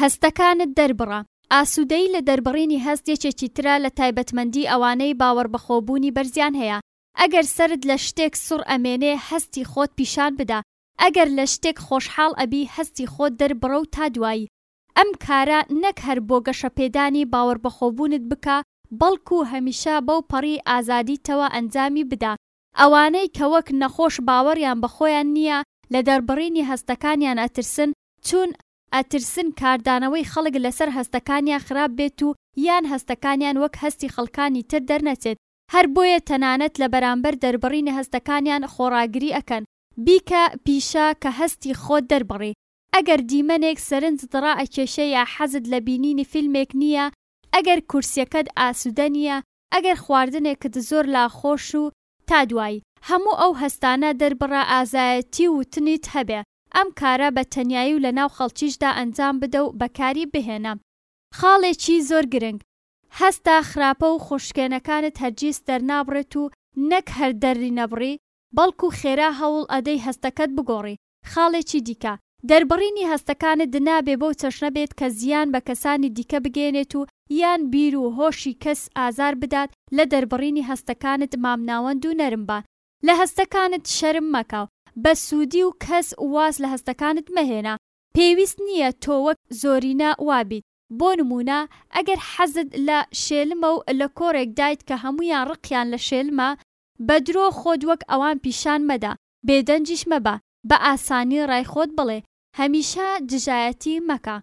هەستەکانت دەربڕە. ئاسوودەیی لە دەربڕینی هەست یەکێکی ترە لە تایبەتمەندی ئەوانەی باوەڕبەخۆبوونی بەرزیان هەیە. ئەگەر سەرت لە شتێک سوڕ ئەمێنێ هەستی خۆت پیشان بدە، ئەگەر لە شتێک خۆشحاڵ ئەبی هەستی خۆت دەربڕە و تا دوایی. ئەم کارە نەک هەر بۆ گەشەپێدانی باوەڕبەخۆبوونت بکە، بەڵکو هەمیشە بەو پەڕی ئازادیتەوە ئەنجامی بدە. ئەوانەی کە وەک نەخۆش باوەڕیان بە خۆیان نییە، لە دەربڕینی هەستەکانیان ئەترسن، چون ئەترسن کاردانەوەی خەڵک لەسەر هەستەکانیان خراپ بێت و یان هەستەکانیان وەک هەستی خەڵکانی تر دەرنەچێت، هەر بۆیە تەنانەت لە بەرامبەر دەربڕینی هەستەکانیان خۆڕاگری ئەکەن. بیکە پیشە کە هەستی خۆت دەربڕی. ئەگەر دیمەنێک سەرنجت ڕائەکێشێ یا حەزت لە بینینی فیلمێک نییە، ئەگەر کورسیەکەت ئاسوودە نییە، ئەگەر خواردنێکت زۆر لا خۆش و تا دوایی هەموو ئەو هەستانە دەربڕە ئازایەتی و وتنیت هەبێ ئەم کارە بە تەنیایی و لەناو خەڵکیشدا ئەنجام بدە و بەکاری بهێنە خاڵێکی زۆر گرنگ هەستە خراپە و خۆشکێنەکانت هەرگیز دەرنابڕێت و نەک هەر دەرینەبڕی بەڵکو خێرا هەوڵ ئەدەی هەستەکەت بگۆڕی خاڵێکی دیکە، دەربڕینی هەستەکانت نابێ بەو چەشنە بێت کە زیان بە کەسانی دیکە بگەیەنێت و یان بیر و هۆشی کەس ئازار بدات، لە دەربڕینی هەستەکانت مامناوەند و نەرم بە. لە هەستەکانت شەرم مەکە و بە سوودی و کەس واز لە هەستەکانت مەهێنە. پێویست نییە تۆ وەک زۆرینە وا بیت. بۆ نموونە، ئەگەر حەزت لە شێلمە و لە کۆڕێکدایت کە هەموویان ڕقیان لە شێلمە، بە درۆ خۆت وەک ئەوان پیشان مەدە. بێدەنگیش مەبە، بە ئاسانی ڕای خۆت بڵێ، هەمیشە دژایەتی مەکە.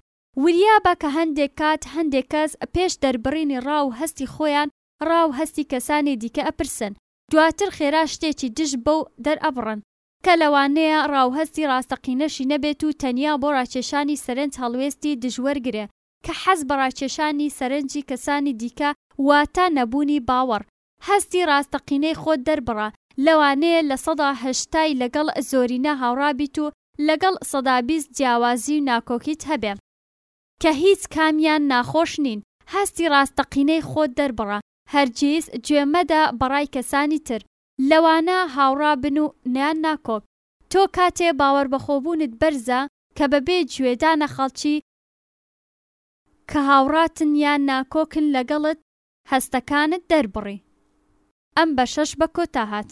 وریابە کە هەندێک کات هەندێک کەس پێش دەربڕینی ڕا و هەستی خۆیان، ڕا و هەستی کەسانی دیکە ئەپرسن، دواتر خێرا شتێکی دژ بەو دەرئەبڕن، کە لەوانەیە ڕا و هەستی ڕاستەقینەشی نەبێت و تەنیا بۆ ڕاکێشانی سەرنج هەڵوێستی دژ وەرگرێ، کە حەز بە ڕاکێشانی سەرنجی کەسانی دیکە واتە نەبوونی باوەڕ، هەستی ڕاستەقینەی خۆت دەربڕە، لەوانەیە لە سەدا هەشتای لەگەڵ زۆرینە هاوڕا بیت و لەگەڵ سەدا بیست جیاوازی و ناکۆکیت هەبێ، کە هیچ کامیان ناخۆش نین، هەستی ڕاستەقینەی خۆت دەربڕە، هەرگیز گوێ مەدە بە ڕای کەسانی تر، لەوانە هاوڕا بن و یان ناکۆک، تۆ کاتێ باوەربەخۆبوونت بەرزە کە بەبێ گوێدانە خەڵکی کە هاوڕاتن یان ناکۆکن لەگەڵت، هەستەکانت دەربڕی. ئەم بەشەش بە کۆتا هات.